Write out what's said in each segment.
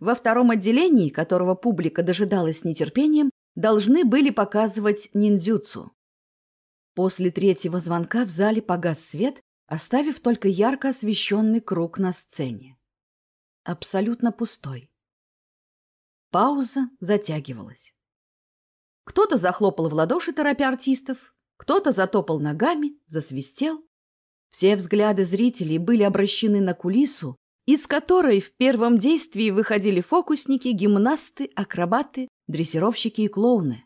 Во втором отделении, которого публика дожидалась с нетерпением, должны были показывать ниндзюцу. После третьего звонка в зале погас свет, оставив только ярко освещенный круг на сцене. Абсолютно пустой. Пауза затягивалась. Кто-то захлопал в ладоши, торопя артистов, кто-то затопал ногами, засвистел. Все взгляды зрителей были обращены на кулису, из которой в первом действии выходили фокусники, гимнасты, акробаты, дрессировщики и клоуны.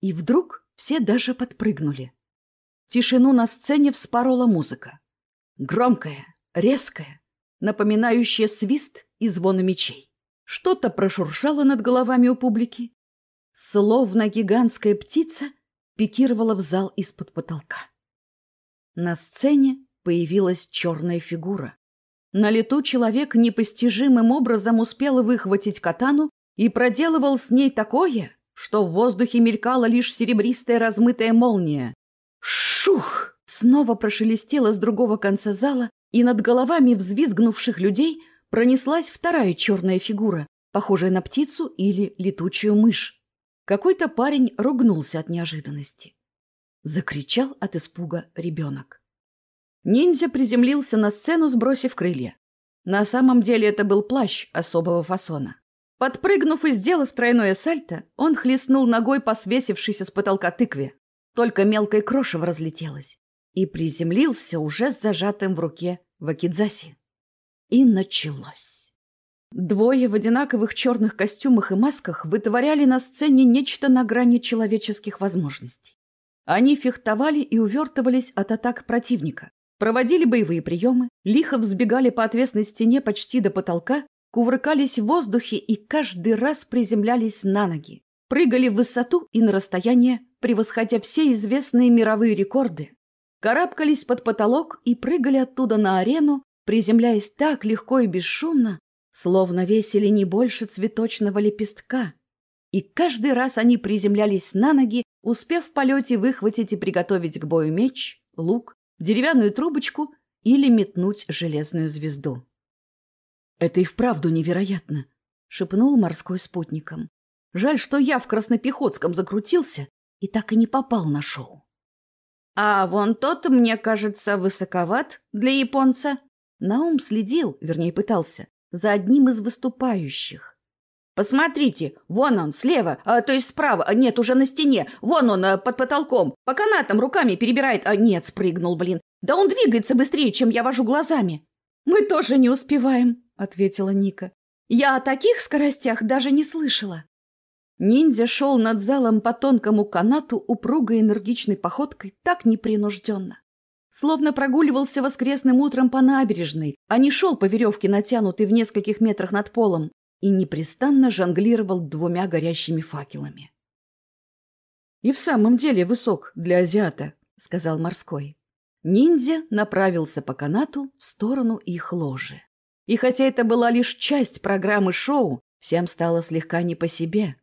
И вдруг все даже подпрыгнули. Тишину на сцене вспорола музыка. Громкая, резкая, напоминающая свист и звон мечей. Что-то прошуршало над головами у публики. Словно гигантская птица пикировала в зал из-под потолка. На сцене появилась черная фигура. На лету человек непостижимым образом успел выхватить катану и проделывал с ней такое, что в воздухе мелькала лишь серебристая размытая молния. Шух! Снова прошелестело с другого конца зала, и над головами взвизгнувших людей пронеслась вторая черная фигура, похожая на птицу или летучую мышь. Какой-то парень ругнулся от неожиданности. Закричал от испуга ребенок. Ниндзя приземлился на сцену, сбросив крылья. На самом деле это был плащ особого фасона. Подпрыгнув и сделав тройное сальто, он хлестнул ногой по свесившейся с потолка тыкве. Только мелкое крошево разлетелось. И приземлился уже с зажатым в руке вакидзаси. И началось. Двое в одинаковых черных костюмах и масках вытворяли на сцене нечто на грани человеческих возможностей. Они фехтовали и увертывались от атак противника, проводили боевые приемы, лихо взбегали по отвесной стене почти до потолка, кувыркались в воздухе и каждый раз приземлялись на ноги, прыгали в высоту и на расстояние, превосходя все известные мировые рекорды, карабкались под потолок и прыгали оттуда на арену, приземляясь так легко и бесшумно, словно весили не больше цветочного лепестка. И каждый раз они приземлялись на ноги, успев в полете выхватить и приготовить к бою меч, лук деревянную трубочку или метнуть железную звезду. «Это и вправду невероятно», — шепнул морской спутником. «Жаль, что я в Краснопехотском закрутился и так и не попал на шоу». «А вон тот, мне кажется, высоковат для японца». Наум следил, вернее пытался, за одним из выступающих. Посмотрите, вон он, слева, а, то есть справа, а, нет, уже на стене, вон он, а, под потолком, по канатам руками перебирает, а нет, спрыгнул, блин. Да он двигается быстрее, чем я вожу глазами. Мы тоже не успеваем, ответила Ника. Я о таких скоростях даже не слышала. Ниндзя шел над залом по тонкому канату упругой энергичной походкой, так непринужденно. Словно прогуливался воскресным утром по набережной, а не шел по веревке, натянутой в нескольких метрах над полом и непрестанно жонглировал двумя горящими факелами. «И в самом деле высок для азиата», — сказал морской. Ниндзя направился по канату в сторону их ложи. И хотя это была лишь часть программы шоу, всем стало слегка не по себе.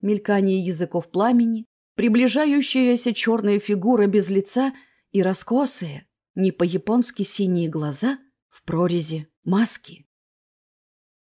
Мелькание языков пламени, приближающаяся черная фигура без лица и раскосые, не по-японски синие глаза в прорези маски.